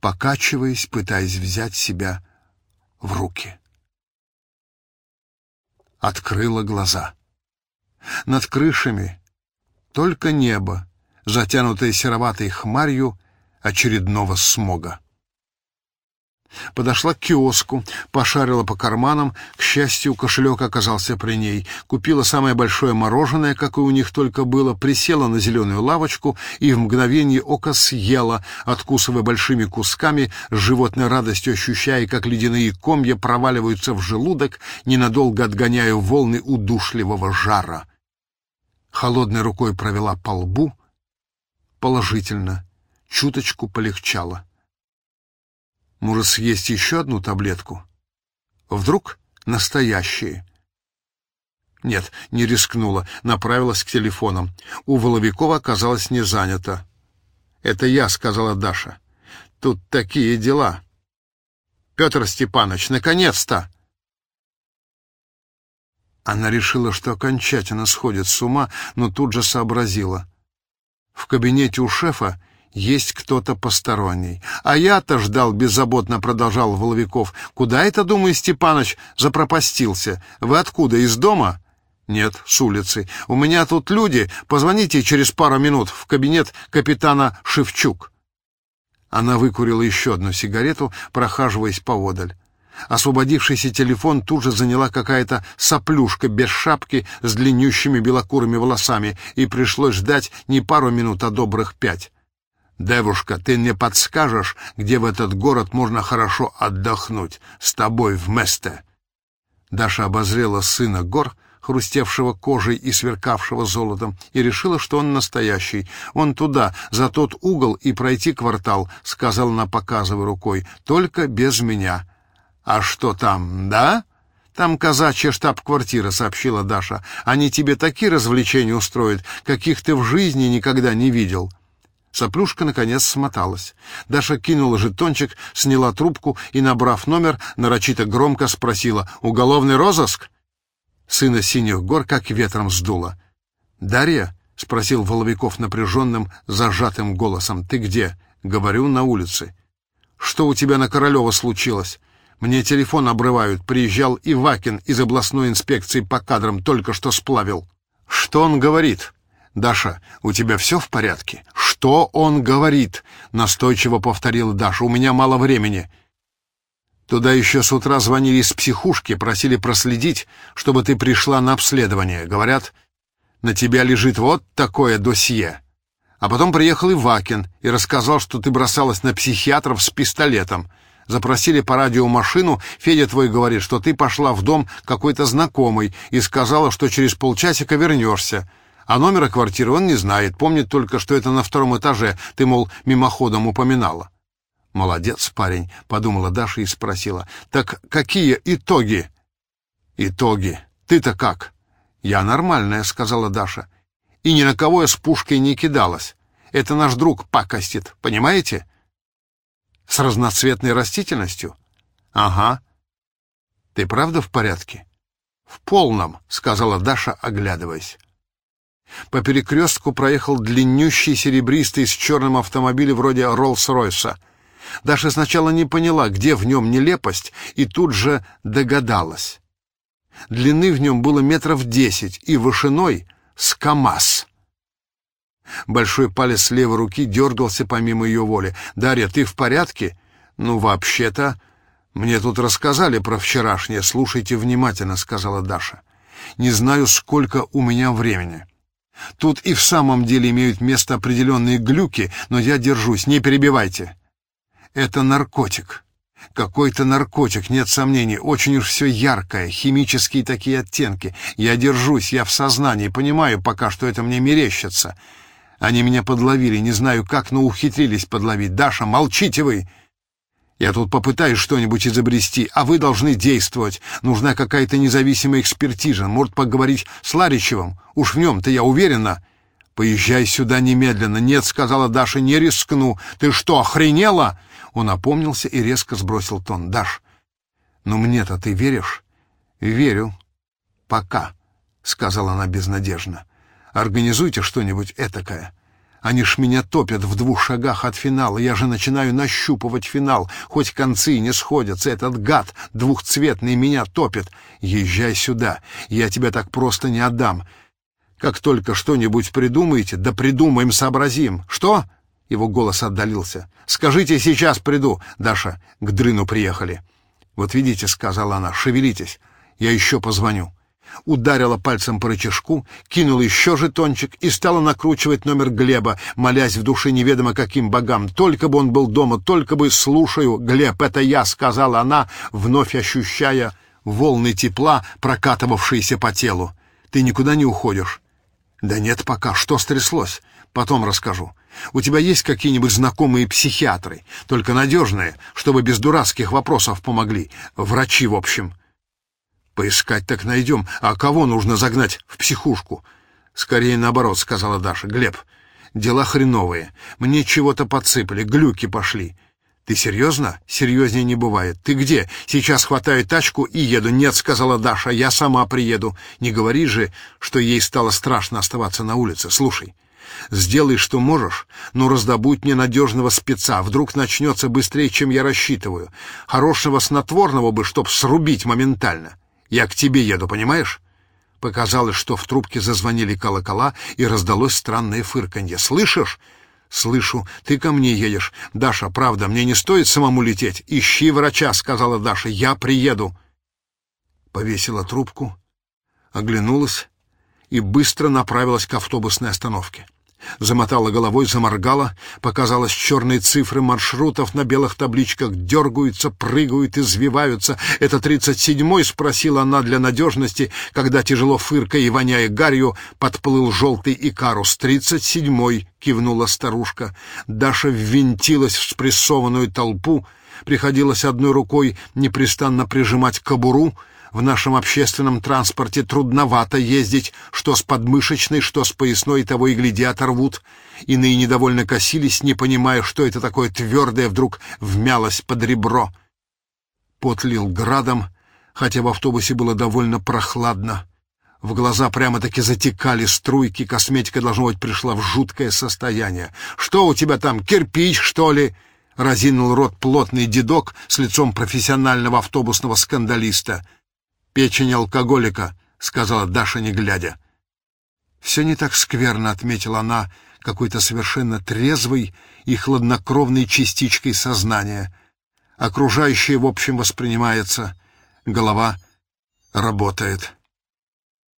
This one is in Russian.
покачиваясь, пытаясь взять себя в руки. Открыла глаза. Над крышами только небо, затянутое сероватой хмарью очередного смога. Подошла к киоску, пошарила по карманам. К счастью, кошелек оказался при ней. Купила самое большое мороженое, какое у них только было, присела на зеленую лавочку и в мгновение ока съела, откусывая большими кусками, с животной радостью ощущая, как ледяные комья проваливаются в желудок, ненадолго отгоняя волны удушливого жара. Холодной рукой провела по лбу. Положительно. Чуточку полегчало. Может, съесть еще одну таблетку? Вдруг настоящие? Нет, не рискнула, направилась к телефонам. У Воловикова оказалось не занято. «Это я», — сказала Даша. «Тут такие дела». «Петр Степанович, наконец-то!» Она решила, что окончательно сходит с ума, но тут же сообразила. В кабинете у шефа есть кто-то посторонний. А я-то ждал, беззаботно продолжал Воловиков. Куда это, думаю, Степаныч запропастился? Вы откуда, из дома? Нет, с улицы. У меня тут люди. Позвоните через пару минут в кабинет капитана Шевчук. Она выкурила еще одну сигарету, прохаживаясь поодаль. Освободившийся телефон тут же заняла какая-то соплюшка без шапки с длиннющими белокурыми волосами, и пришлось ждать не пару минут, а добрых пять. «Девушка, ты мне подскажешь, где в этот город можно хорошо отдохнуть? С тобой вместе?» Даша обозрела сына гор, хрустевшего кожей и сверкавшего золотом, и решила, что он настоящий. «Он туда, за тот угол и пройти квартал», — сказала она, показывая рукой, — «только без меня». «А что там, да?» «Там казачья штаб-квартира», — сообщила Даша. «Они тебе такие развлечения устроят, каких ты в жизни никогда не видел». Соплюшка, наконец, смоталась. Даша кинула жетончик, сняла трубку и, набрав номер, нарочито громко спросила «Уголовный розыск?» Сына синих гор как ветром сдуло. «Дарья?» — спросил Воловиков напряженным, зажатым голосом. «Ты где?» «Говорю, на улице». «Что у тебя на Королева случилось?» «Мне телефон обрывают. Приезжал Ивакин из областной инспекции по кадрам, только что сплавил». «Что он говорит?» «Даша, у тебя все в порядке?» «Что он говорит?» — настойчиво повторила Даша. «У меня мало времени». Туда еще с утра звонили из психушки, просили проследить, чтобы ты пришла на обследование. Говорят, на тебя лежит вот такое досье. А потом приехал Ивакин и рассказал, что ты бросалась на психиатров с пистолетом. Запросили по радио машину, Федя твой говорит, что ты пошла в дом какой-то знакомый и сказала, что через полчасика вернешься. А номера квартиры он не знает, помнит только, что это на втором этаже, ты, мол, мимоходом упоминала. «Молодец, парень», — подумала Даша и спросила. «Так какие итоги?» «Итоги? Ты-то как?» «Я нормальная», — сказала Даша. «И ни на кого я с пушкой не кидалась. Это наш друг пакостит, понимаете?» «С разноцветной растительностью?» «Ага». «Ты правда в порядке?» «В полном», — сказала Даша, оглядываясь. По перекрестку проехал длиннющий серебристый с черным автомобилем вроде Роллс-Ройса. Даша сначала не поняла, где в нем нелепость, и тут же догадалась. Длины в нем было метров десять, и вышиной — с КамАЗ. Большой палец левой руки дергался помимо ее воли. «Дарья, ты в порядке?» «Ну, вообще-то...» «Мне тут рассказали про вчерашнее. Слушайте внимательно», — сказала Даша. «Не знаю, сколько у меня времени». Тут и в самом деле имеют место определенные глюки, но я держусь, не перебивайте. Это наркотик. Какой-то наркотик, нет сомнений. Очень уж все яркое, химические такие оттенки. Я держусь, я в сознании, понимаю пока, что это мне мерещится. Они меня подловили, не знаю как, но ухитрились подловить. Даша, молчите вы! Я тут попытаюсь что-нибудь изобрести, а вы должны действовать. Нужна какая-то независимая экспертиза. Может, поговорить с Ларичевым? Уж в нем-то я уверена. Поезжай сюда немедленно. Нет, сказала Даша, не рискну. Ты что, охренела? Он опомнился и резко сбросил тон. Даш, ну мне-то ты веришь? Верю. Пока, сказала она безнадежно. Организуйте что-нибудь этакое. Они ж меня топят в двух шагах от финала. Я же начинаю нащупывать финал. Хоть концы не сходятся. Этот гад двухцветный меня топит. Езжай сюда. Я тебя так просто не отдам. Как только что-нибудь придумаете, да придумаем, сообразим. Что? Его голос отдалился. Скажите, сейчас приду. Даша, к дрыну приехали. Вот видите, сказала она, шевелитесь. Я еще позвоню ударила пальцем по рычажку, кинула еще жетончик и стала накручивать номер Глеба, молясь в душе неведомо каким богам. «Только бы он был дома, только бы слушаю, Глеб, это я», — сказала она, вновь ощущая волны тепла, прокатывавшиеся по телу. «Ты никуда не уходишь?» «Да нет пока. Что стряслось?» «Потом расскажу. У тебя есть какие-нибудь знакомые психиатры? Только надежные, чтобы без дурацких вопросов помогли. Врачи, в общем». Поискать так найдем, а кого нужно загнать в психушку? Скорее наоборот, сказала Даша. Глеб, дела хреновые. Мне чего-то подсыпали, глюки пошли. Ты серьезно? Серьезнее не бывает. Ты где? Сейчас хватаю тачку и еду. Нет, сказала Даша, я сама приеду. Не говори же, что ей стало страшно оставаться на улице. Слушай, Сделай, что можешь, но раздобудь мне надежного спеца. Вдруг начнется быстрее, чем я рассчитываю. Хорошего снотворного бы, чтоб срубить моментально. Я к тебе еду, понимаешь?» Показалось, что в трубке зазвонили колокола, и раздалось странное фырканье. «Слышишь?» «Слышу. Ты ко мне едешь. Даша, правда, мне не стоит самому лететь. Ищи врача», — сказала Даша. «Я приеду». Повесила трубку, оглянулась и быстро направилась к автобусной остановке. Замотала головой, заморгала, показалось черные цифры маршрутов на белых табличках, дергаются, прыгают, извиваются. «Это тридцать седьмой?» — спросила она для надежности, когда, тяжело фыркая и воняя гарью, подплыл желтый икарус. «Тридцать седьмой!» — кивнула старушка. Даша ввинтилась в спрессованную толпу, приходилось одной рукой непрестанно прижимать кобуру, в нашем общественном транспорте трудновато ездить, что с подмышечной, что с поясной, того и гляди оторвут. Иные недовольно косились, не понимая, что это такое твердое вдруг вмялось под ребро. Пот лил градом, хотя в автобусе было довольно прохладно. В глаза прямо-таки затекали струйки, косметика, должно быть, пришла в жуткое состояние. «Что у тебя там, кирпич, что ли?» — разинул рот плотный дедок с лицом профессионального автобусного скандалиста — печень алкоголика», — сказала Даша, не глядя. «Все не так скверно», — отметила она, какой-то совершенно трезвой и хладнокровной частичкой сознания. Окружающее, в общем, воспринимается. Голова работает.